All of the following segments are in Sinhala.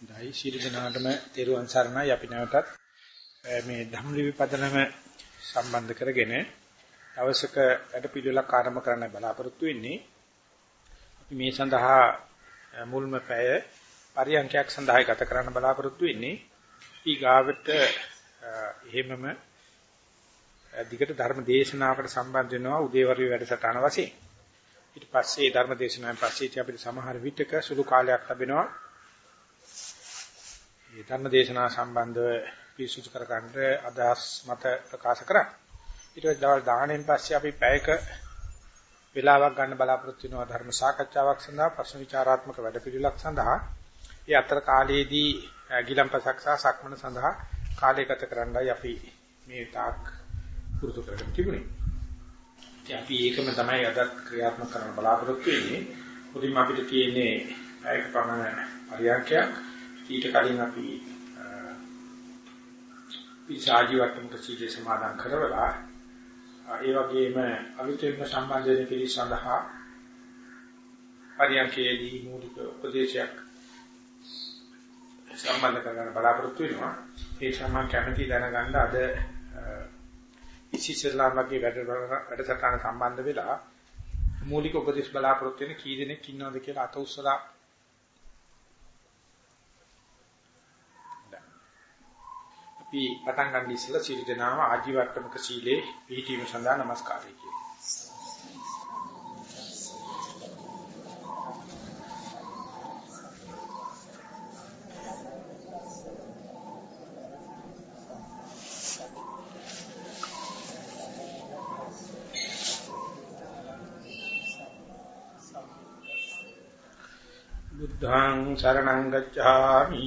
දෛ ශීල දනාටම තෙරුවන් සරණයි. අපි නැවතත් මේ ධම්මලිපි පදනම සම්බන්ධ කරගෙන අවශ්‍යක වැඩ පිළිවෙලක් ආරම්භ කරන්න බලාපොරොත්තු වෙන්නේ. අපි මේ සඳහා මුල්ම පැය පරියන්කයක් සඳහා ගත කරන්න බලාපොරොත්තු වෙන්නේ. ඊගාවට එහෙමම දිගට ධර්ම දේශනාවකට සම්බන්ධ වෙනවා උදේවරු වැඩසටහන වශයෙන්. ඊට පස්සේ ධර්ම දේශනාවෙන් පස්සේ අපිට සමහර විටක සුළු කාලයක් ලැබෙනවා. මේ ධර්ම දේශනාව සම්බන්ධව පිරිසුදු කරගන්න අදහස් මත ප්‍රකාශ කරා. ඊට පස්සේ දවල් 10න් පස්සේ අපි පැයක වේලාවක් ගන්න බලාපොරොත්තු වෙනවා ධර්ම සාකච්ඡාවක් සඳහා ප්‍රශ්න විචාරාත්මක වැඩපිළිවෙලක් සඳහා. ඒ අතර කාලයේදී ගිලම්පසක් සහ සක්මන සඳහා කාලය ගත කරන්නයි අපි මේ තාක් පුරුදු කරගෙන තිබුණේ. ඉතින් අපි ඒකම තමයි අද ක්‍රියාත්මක කරන්න බලාපොරොත්තු වෙන්නේ. මුලින්ම අපිට තියෙන්නේ පැයක පමණ පරියන්කයක්. ඊට කලින් අපි විසාජි වට්ටමක සීලේ සමාදන් කරවලා ඒ වගේම අලුතෙන්ම සම්බන්ධ වෙන පිළිස සඳහා පරියන්කේදී මූලික උපදේශයක් සම්බන්ධ කරගන්න බලාපොරොත්තු වෙනවා. ඒ සම්මා කැමැති දැනගන්න අද ඉසිසර්ලා වගේ වැඩ වැඩසටහන සම්බන්ධ වෙලා මූලික උපදේශ බලාපොරොත්තු වෙන කී දෙනෙක් ඉන්නවද කියලා අත උස්සලා අපි පටන් ගන්න ඉස්සෙල්ලා සීල දනාව ආජීවට්ටමක සීලේ පිළිටීම සඳහා নমස්කාරය කියනවා. බුද්ධං සරණං ගච්ඡාමි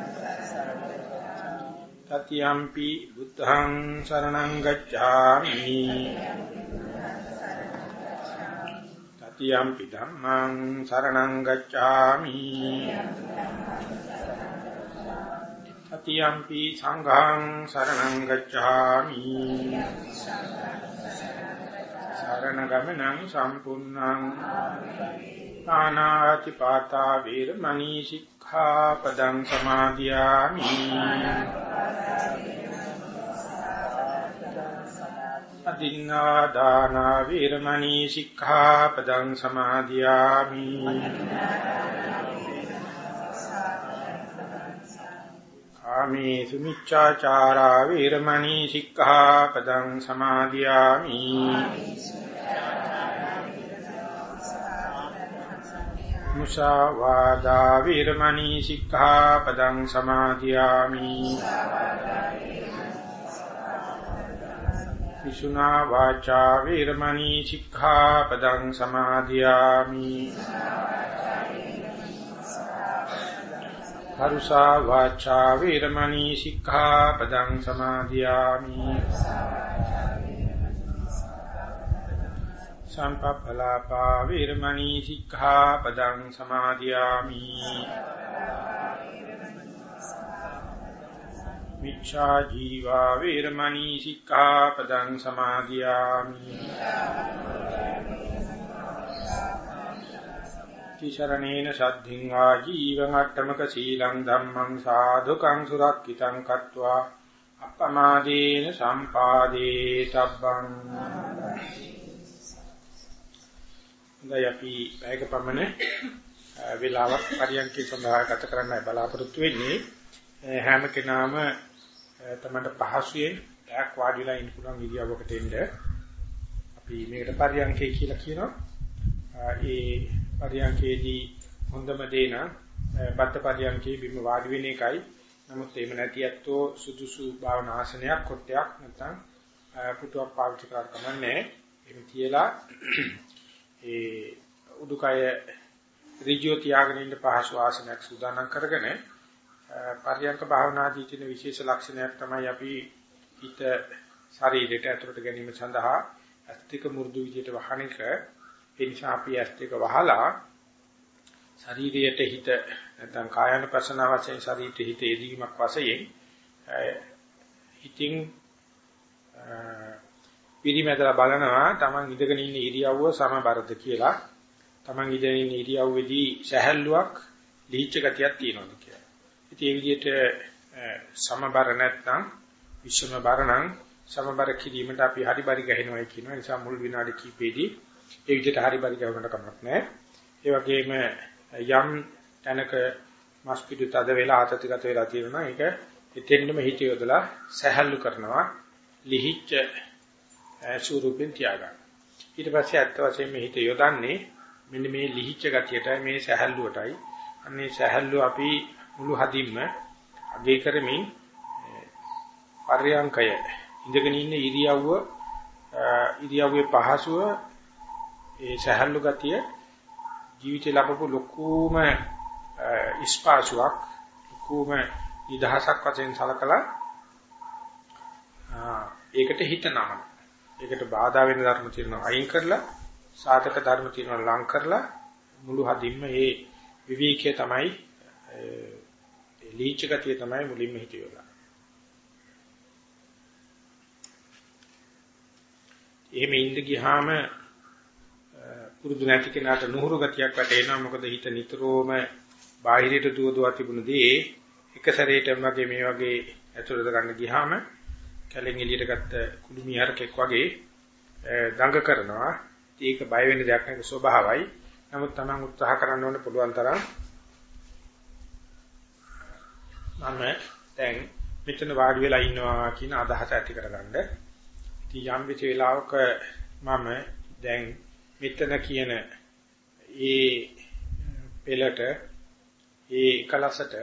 තතියම්පි බුද්ධං සරණං ගච්ඡාමි තතියම්පි ධම්මං සරණං ගච්ඡාමි තතියම්පි සංඝං සරණං ගච්ඡාමි සරණ ගමනං සම්පූර්ණං ආනාති පාතා වීරමණී සික්ඛාපදං සමාදියාමි। අදින්නා දාන වීරමණී සික්ඛාපදං සමාදියාමි। ආමේ සුමිච්ඡාචාරා වීරමණී සික්ඛාපදං සමාදියාමි। මුසාවාදා වීරමණී සික්ඛාපදං සමාදියාමි. විසුනා වාචා වීරමණී සික්ඛාපදං සමාදියාමි. කරුසා වාචා වීරමණී සික්ඛාපදං සමාදියාමි. සම්පප්පලාපා වීරමණී සික්ඛාපදං සමාදියාමි। මිච්ඡා ජීවා වීරමණී සික්ඛාපදං සමාදියාමි। තිසරණේන සද්ධින් වා ජීවං අට්ඨමක සීලං ධම්මං සාධුකං සුරක්ඛිතං කତ୍වා। අප්පමාදේන සම්පාදේ තබ්බං। හොඳයි අපි පැයක පමණ වේලාවක් පරියන්කේ සඳහා ගත කරන්නයි බලාපොරොත්තු වෙන්නේ. හැම කෙනාම තමන්ට පහසුවෙන් ටැක් වාඩි වෙලා ඉන්න පුළුවන් ඉරියව්වකට එන්න. අපි මේකට පරියන්කේ කියලා කියනවා. ඒ පරියන්කේදී හොඳම දේ නම් බත් පරියන්කේ බිම වාඩි වෙන එකයි. නමුත් එහෙම නැති ඇත්තෝ සුදුසු භාවනා ආසනයක් කොටයක් නැත්නම් පුටුවක් පාවිච්චි කරලා කමන්නේ. එහෙම කියලා ඒ උඩුකය ඍජුව තියාගෙන ඉන්න පහසු ආසනයක් සූදානම් කරගෙන පරියන්ක භාවනාදී තියෙන විශේෂ ලක්ෂණයක් තමයි අපි හිත ශරීරයට ඇතුළට ගැනීම සඳහා ඇස්තික මු르දු විදියට වහන එක. ඒ නිසා අපි ඇස්තික වහලා ශරීරයට හිත නැත්නම් කායानुපසන වශයෙන් ශරීරයට හිත යෙදීමක් වශයෙන් හිතින් පිරිමැදලා බලනවා Taman ඉඳගෙන ඉන්න ඉරියව්ව සමබරද කියලා. Taman ඉඳගෙන ඉන්න ඉරියව්වේදී සැහැල්ලුවක් ලීච්ඡ ගතියක් තියෙනවද කියලා. ඉතින් මේ විදිහට සමබර නැත්නම් විෂම බර නම් සමබර කිරීමට අපි හරි බරි ගහිනවා කියන නිසා මුල් විනාඩි කිහිපෙදී ඒ විදිහට හරි බරි ගවන්නට කමක් නැහැ. ඒ වගේම යම් තැනක මස් පිටු තද වෙලා ආතතිගත වෙලා තියෙනවා ඒක එතෙන්නම හිත යොදලා සැහැල්ලු කරනවා ලිහිච්ච ස්වරූපෙන් තියාගන්න. ඊට පස්සේ ඇත්ත වශයෙන්ම හිත යොදන්නේ මෙන්න මේ ලිහිච්ච ගතියටයි මේ සැහැල්ලුවටයි. අන්නේ සැහැල්ලුව අපි මුළු හදින්ම අගේ කරමින් පර්යංකය ඉඳගෙන ඉන්න ඉරියව්ව ඉරියව්වේ පහසුව ඒ සහැල්ලු ගතිය ජීවිතේ ලැබපු ලොකුම ඉස්පාසුවක් ලොකුම නිදහසක් වශයෙන් සලකලා ඒකට හිත නමන. ඒකට බාධා වෙන ධර්ම තියෙනවා අයින් කරලා සාධක ධර්ම තියෙනවා ලං කරලා මුළු හදින්ම මේ විවේකයේ තමයි ලීච ගතිය තමයි මුලින්ම හිතියලා. එහෙම ඉඳ ගියාම පුරුදු නැති කෙනාට නුහුරු ගතියක් වැටෙනවා මොකද හිත නිතරම බාහිරයට දුව දුව තිබුණදී එක සැරේටම වගේ මේ වගේ ඇතුළට ගන්න ගියාම කැලෙන් එළියට ගත්ත කුඩු මිහරකෙක් වගේ දඟ කරනවා. ඒක බය වෙන දෙයක් නෙවෙයි ස්වභාවයි. නමුත් Taman උත්සාහ කරන්න ඕනේ පුළුවන් තරම්. මම දැන් මෙතන වාඩි වෙලා ඉන්නවා කියන අදහස ඇති කරගන්න. ඉතින් යම් කිසි වෙලාවක මම දැන් මෙතන කියන ඒ පෙළට ඒ එකලසට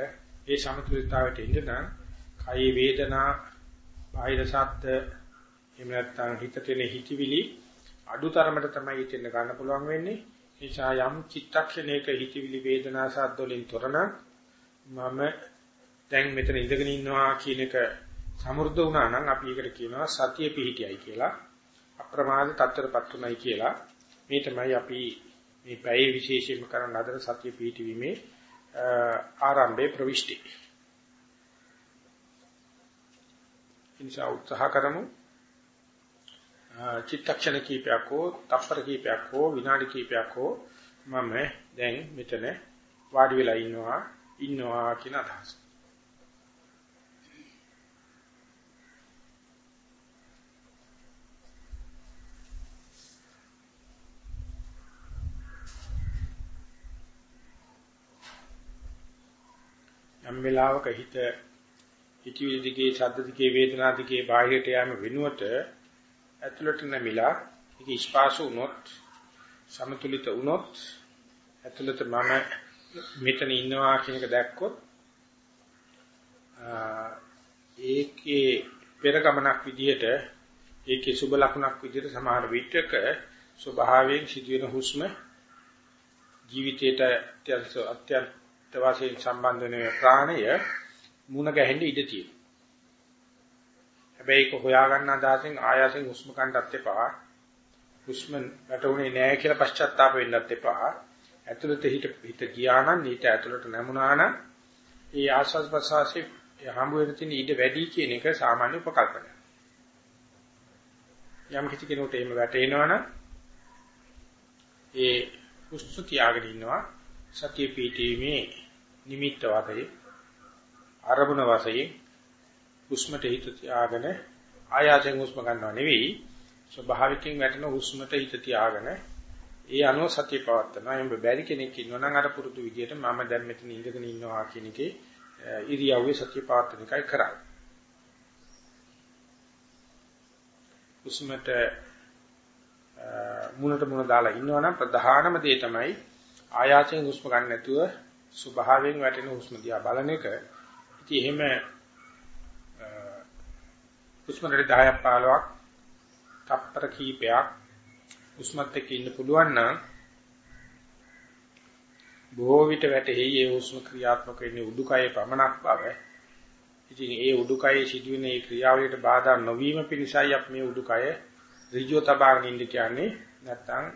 ඒ සමතුලිතතාවයට ඉඳලා කයි වේදනා බාහිර ශබ්ද එහෙම නැත්නම් හිතට එන හිතවිලි අඩුතරමට තමයි හිතෙන්න ගන්න පුළුවන් වෙන්නේ නිසා යම් චිත්තක්ෂණයක හිතවිලි වේදනා ශබ්ද වලින් තොරන මම දැන් මෙතන ඉඳගෙන ඉන්නවා කියන එක සමෘද්ධ වුණා නම් අපි ඒකට කියනවා සතිය පිහිටියයි කියලා. අප්‍රමාද තත්ත්වයටපත් උනායි කියලා. මේ තමයි අපි මේ පැයේ විශේෂයෙන්ම කරන අතර සතිය පිහිටීමේ ආරම්භයේ ප්‍රවිෂ්ටි. ඉන්ෂා උත්සාහ කරමු. චිත්තක්ෂණ කීපයක් හෝ තප්පර කීපයක් හෝ විනාඩි කීපයක් හෝ මම දැන් මෙතන වාඩි වෙලා ඉන්නවා ඉන්නවා කියන අදහස. යම් වෙලාවක හිත හිතවිලි දිගේ ශබ්ද දිගේ වේදනා දිගේ බාහිරට යෑම වෙනුවට ඇතුළට නැමිලා ඒක ස්පාසු වුණොත් සමතුලිත වුණොත් ඇතුළත මම මෙතන ඉන්නවා කියන එක දැක්කොත් ඒකේ පෙර ගමනක් විදිහට ඒකේ සුබ ලකුණක් විදිහට සමහර විටක ස්වභාවයෙන් සිදුවෙන හුස්ම ජීවිතයට අත්‍යන්ත වශයෙන් සම්බන්ධ වෙන ප්‍රාණය මුණ ගැහෙන්න ඉඩ තියෙනවා. හැබැයි ඒක හොයාගන්න අදහසින් ආයාසෙන් හුස්ම ගන්නත් එපා. හුස්ම වැටුනේ නැහැ කියලා පශ්චාත්තාප වෙන්නත් එපා. ඇතුළත හිත හිත ගියා නම් ඊට ඇතුළට නැමුණා නම් ඒ ආස්වාද ප්‍රසවාසයේ හම්බ වෙන තියෙන ඊට වැඩි කියන එක සාමාන්‍ය උපකල්පනයක්. යම් කිසි කෙනෙකුට එහෙම වැටෙනවනම් ඒ හුස්ම තියාගෙන ඉන්නවා සතිය පිටීමේ නිමිත්ත වශයෙන් අරමුණ වශයෙන් හුස්මට හිත තියාගෙන ආයාසයෙන් හුස්ම ගන්නව නෙවෙයි ස්වභාවිකයෙන් වැටෙන හුස්මට හිත තියාගෙන ඒ අනුව සතිය පවත්නවා. එම්බ බැරි කෙනෙක් ඉන්නවා නම් අර පුරුදු විදියට මම දැන් මෙතන ඉඳගෙන ඉන්නවා කියන එකේ ඉරියව්වේ සතිය පවත්වන එකයි කරන්නේ. හුස්මට මුණට මුණ දාලා ඉන්නවනම් ප්‍රධානම දේ තමයි ආයාසයෙන් හුස්ම ගන්න නැතුව ස්වභාවයෙන් වැටෙන හුස්ම දිහා බලන එක. ඉතින් එහෙම හුස්ම රට 10ක් 15ක් තප්පර කීපයක් හුස්මත් එක්ක ඉන්න පුළුවන් නම් බොහෝ විට වැටෙහි ඒ හුස්ම ක්‍රියාත්මක වෙන්නේ උඩුකයේ පමණක් බව. ඉතින් ඒ උඩුකයේ සිදුවෙන ඒ ක්‍රියාවලියට බාධා නොවීම පිණිසයි අපි මේ උඩුකය ඍජුව තබාගෙන ඉන්න කියන්නේ නැත්නම්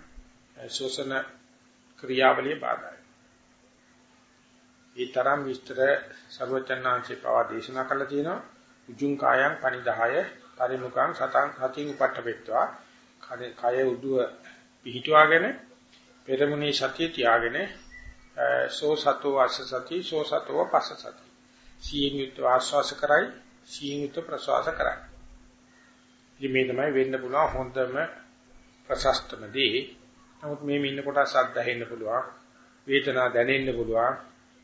ශෝෂණ ක්‍රියාවලිය බාධායි. ඒ තරම් විස්තර සර්වචන්නාංශේ පවා දේශනා කළා තියෙනවා. උජුං කායං පනිදාය පරිමුඛං සතං හතින් උපට්ඨපෙත්වා. කය උදුව පිහිටුවාගෙන පෙරමුණේ සතිය තියාගෙන සෝ සතෝ අස්ස සති සෝ සතෝ පස්ස සති. සීයෙන් යුත් ආශ්වාස කරයි සීයෙන් යුත් ප්‍රශ්වාස කරයි. ඉතින් මේ තමයි වෙන්න පුළුවන් හොඳම ප්‍රශස්තම දේ. නමුත් මේ ඉන්න කොට සද්ද ඇහෙන්න පුළුවන් වේදනා දැනෙන්න පුළුවන්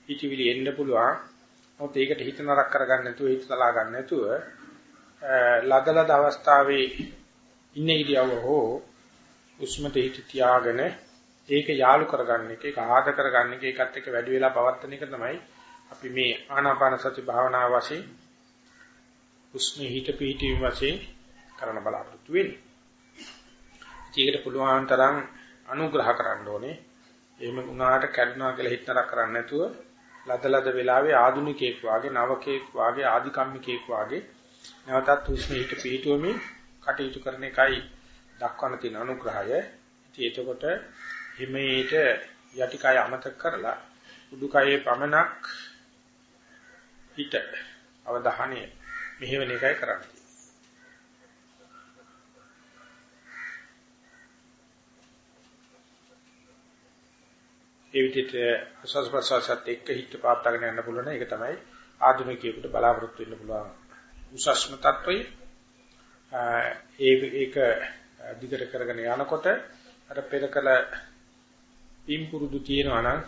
හිතවිලි එන්න පුළුවන් නමුත් ඒකට හිත නරක කරගන්න නැතුව හිත සලා ගන්න නැතුව ලදලද අවස්ථාවේ ඉන්න ඉරියව්ව හෝ උස්මත හිත තියාගෙන ඒක යාලු කරගන්න එක ඒක ආද කරගන්න එක ඒකත් එක්ක වැඩි වෙලා පවත්වන එක තමයි අපි මේ ආනාපාන සති භාවනාව වශයෙන් උස්මේ හිත පිහිටීම වශයෙන් කරන බලාපොරොත්තු වෙන්නේ. ඒකට පුළුවන් තරම් අනුග්‍රහ කරන්න ඕනේ. එහෙම වුණාට කැඩුනා කියලා හිතනක් කරන්නේ නැතුව ලදලද වෙලාවේ ආදුනිකයෙක් වාගේ නවකයෙක් වාගේ ආධිකම්මිකයෙක් වාගේ නැවතත් උස්මේ හිත පිහිටුවමින් කටයුතු කරන එකයි දක්වන තියෙන අනුග්‍රහය. ඉතින් එතකොට හිමේට යටිකය අමතක කරලා උඩුකයේ පමණක් හිත අවධානය මෙහෙවන එකයි කරන්නේ. ඒ විදිහට අසස් ප්‍රසවාසත් එක්ක හිත පාත්තගෙන යන්න පුළුවන් ඒක තමයි ආධුනිකයෙකුට බලාපොරොත්තු වෙන්න පුළුවන් උසස්ම තත්වයේ ඒක දිගට කරගෙන යනකොට අර පෙර කළ පින් පුරුදු තියෙනවා නම්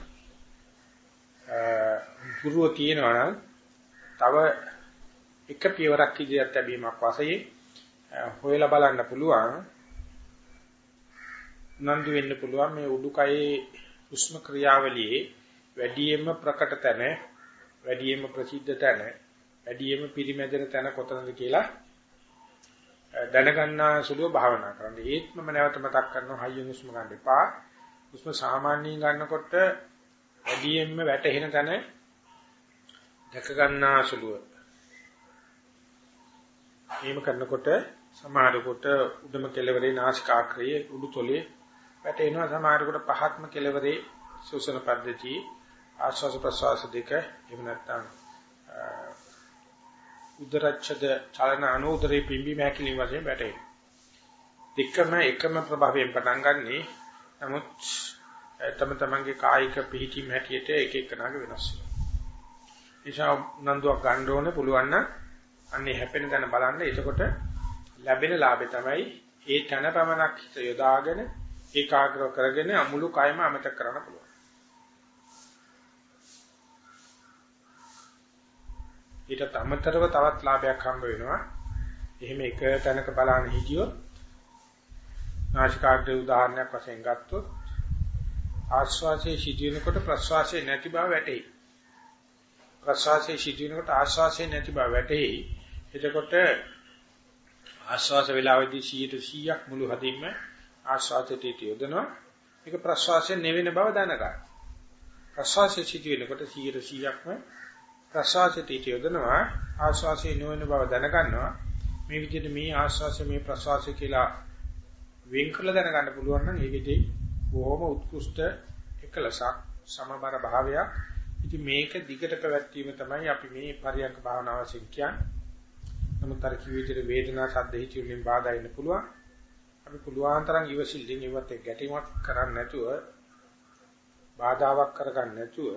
පුරුව තියෙනවා නම් තව එක පියවරක් ඉදිරියට ලැබීමක් වශයෙන් හොයලා බලන්න පුළුවන් නන්දු වෙන්න පුළුවන් මේ උඩුකයේ උෂ්ම ක්‍රියාවලියේ වැඩියෙන්ම ප්‍රකට තැන වැඩියෙන්ම ප්‍රසිද්ධ තැන වැඩියෙන්ම පිරිමැදෙන තැන කොතනද කියලා දැනගන්නා සුළුව භාවනා කරන්න. ඒත් මම නැවත මතක් කරනවා හයියෙන් උස්ම ගන්න එපා. උස්ම සාමාන්‍යයෙන් ගන්නකොට වැඩියෙන්ම වැටෙන තැන දැක ගන්නා සුළුව. එහෙම කරනකොට සමහරකට උඩම කෙළවරේ නාසිකාග්‍රයේ උඩුතොලේ වැටෙනවා සමහරකට පහත්ම කෙළවරේ සුසන පද්ධතිය ආශ්වාස ප්‍රශ්වාස දෙක එහෙම නැත්නම් උදරච්ඡද චලන අනුදරේ පිම්බි මෑකිලි වශයෙන් වැටේ. දෙකම එකම ප්‍රභාවයෙන් පටන් ගන්නෙ. නමුත් තම තමන්ගේ කායික පිහිටි මැටියට එක එකනාගේ වෙනස් වෙනවා. නිසා නන්දුවක් ගන්න ඕනේ පුළුවන් නම් අන්නේ හැපෙන තැන බලන්න. එතකොට ලැබෙන ලාභය තමයි ඒ තන පමණක් හිත යොදාගෙන ඒකාග්‍රව කරගෙන අමුළු කයම අමතක කරන්න පුළුවන්. ඊට අමතරව තවත් ලාභයක් හම්බ වෙනවා. එහෙම එක තැනක බලන්න හිටියොත් නාසිකාග්‍රේ උදාහරණයක් වශයෙන් ගත්තොත් ආශ්වාසයේ සිදුවෙනකොට ප්‍රශ්වාසයේ නැති බව වැටහෙයි. ප්‍රශ්වාසයේ සිදුවෙනකොට ආශ්වාසයේ නැති බව වැටහෙයි. එතකොට ආශ්වාස වේලාවේදී 100%ක් මුළු හදින්ම ආශ්වාසයට යොදනවා. ඒක ප්‍රශ්වාසයේ නෙවෙන බව දැනගන්න. ප්‍රශ්වාසයේ සිදුවෙනකොට 100%ක්ම ප්‍රසවාසයට යොදනවා. ආශ්වාසයේ නොවන බව දැනගන්නවා. මේ විදිහට මේ ආශ්වාසය මේ ප්‍රසවාසය කියලා වෙන් කරලා දැනගන්න පුළුවන් නම් ඒකෙදී බොහොම උත්කෘෂ්ඨ එකලසක් සමබර භාවයක්. ඉතින් මේක දිගට පැවැත්වීම තමයි අපි මේ පරියන්ක භාවනාව කියන්නේ. නමුත් අර කිව්ව විදිහට වේදනා සද්ද හිතියුලින් බාධා ඉන්න පුළුවන්. අපි පුළුවන් තරම් ඉවසිල්ලින් ඉවත් ගැටීමක් කරන්නේ නැතුව බාධාවක් කරගන්න නැතුව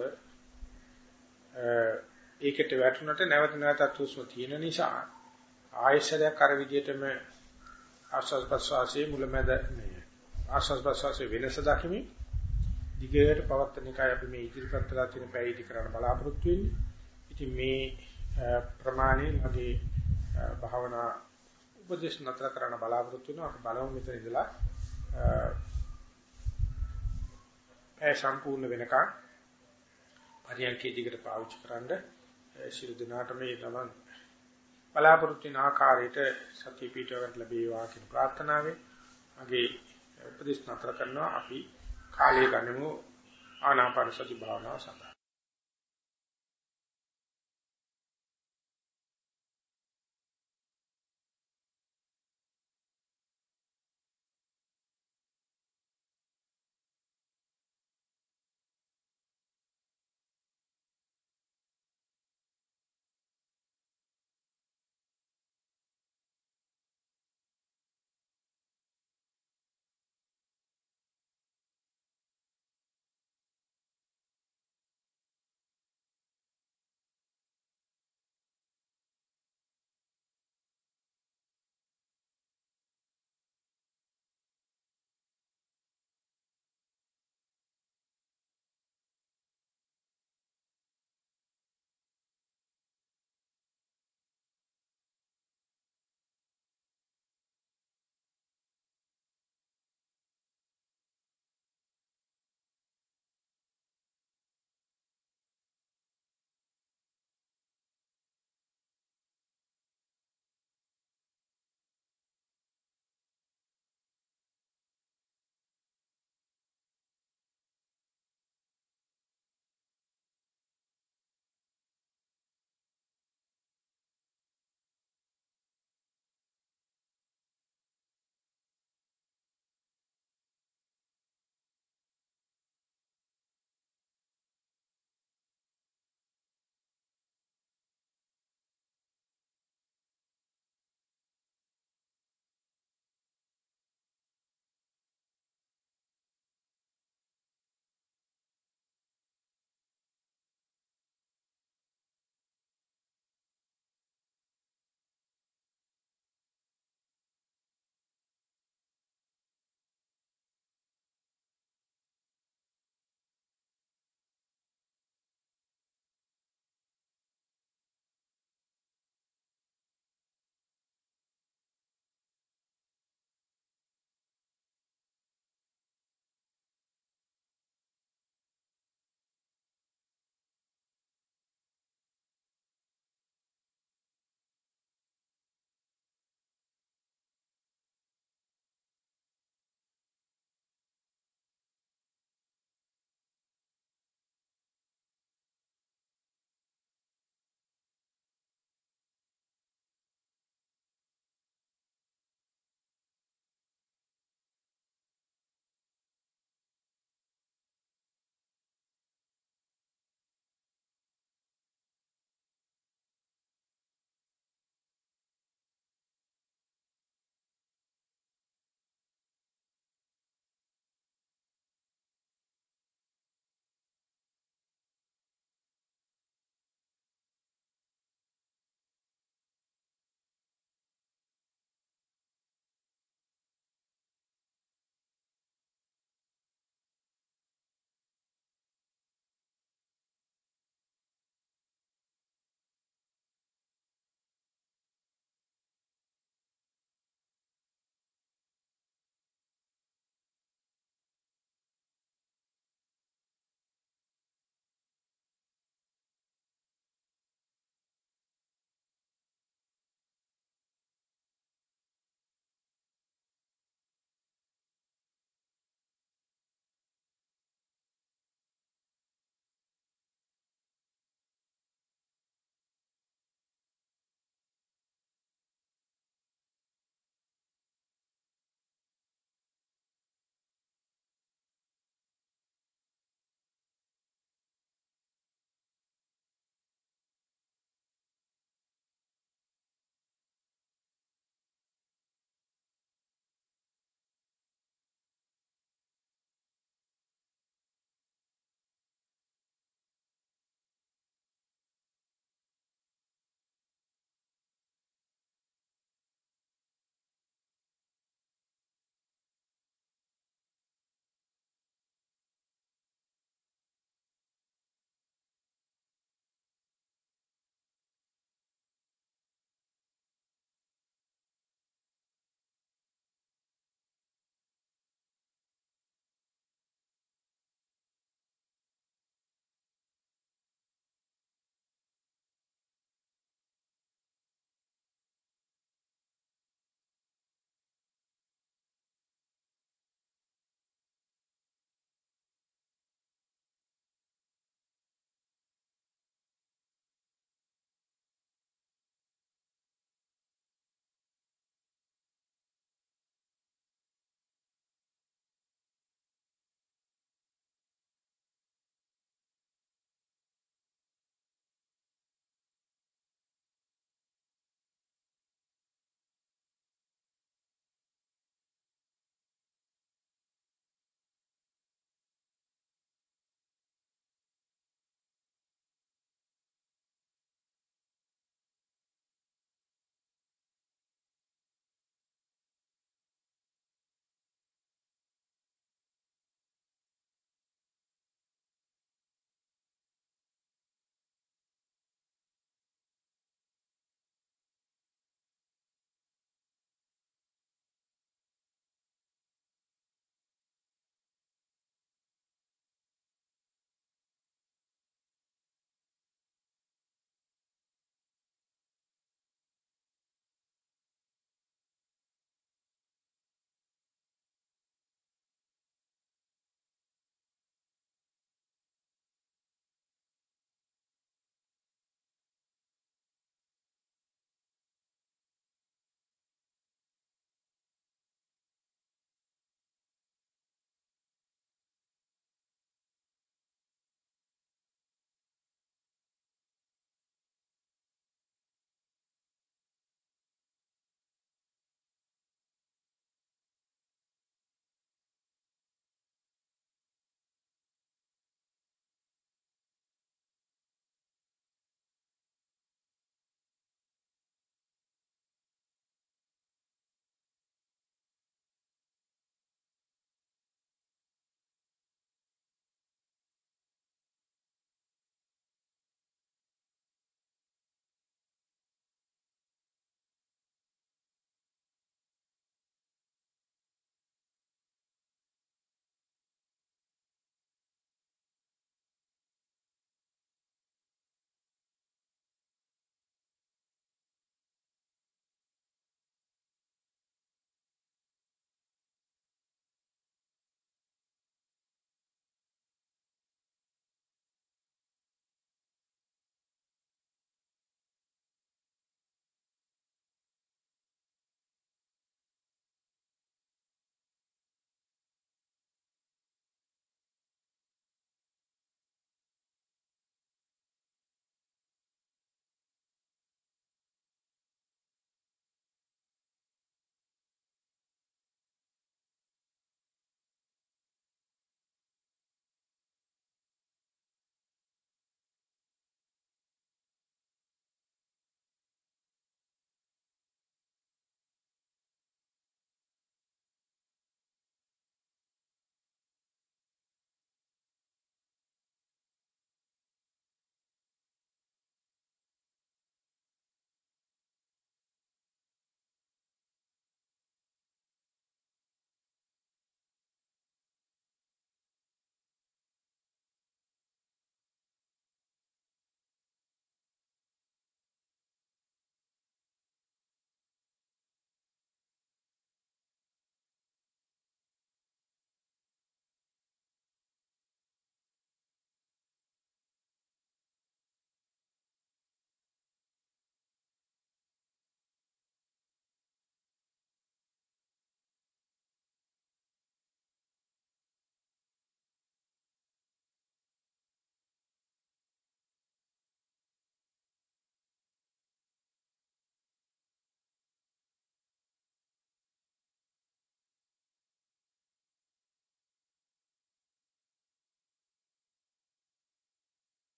ඒකට වැටුණට නැවත නැවතත් හුස්ම තියෙන නිසා ආයශරයක් අර විදිහටම ආස්වාද ප්‍රසවාසයේ මුලමෙද මේ ආස්වාද ප්‍රසවාසයේ වෙනස දකිමි දිගට පවත්තන එකයි අපි මේ ඉදිරිපත් කරලා තියෙන පැවිදි කරන්න බලාපොරොත්තු වෙන්නේ. ඉතින් මේ ප්‍රමාණය මගේ භාවනා උපදේශ නතර කරන්න බලාපොරොත්තු වෙනවා. අපි බලමු මෙතන ඉඳලා ඒ සම්පූර්ණ වෙනකන් පරියන්කේ දිගට පාවිච්චි කරන්නේ ශිරු දිනාට මේ තමන් බලාපොරොත්තු වෙන ආකාරයට සතිය පිටවකට ලැබේවා කියන ප්‍රාර්ථනාවෙන් මගේ උපදේශ නතර කරනවා. අපි කාලය ගනිමු. ආනාපාන සති භාවනාව සඳහා.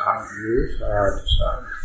සාදු සාදු සාදු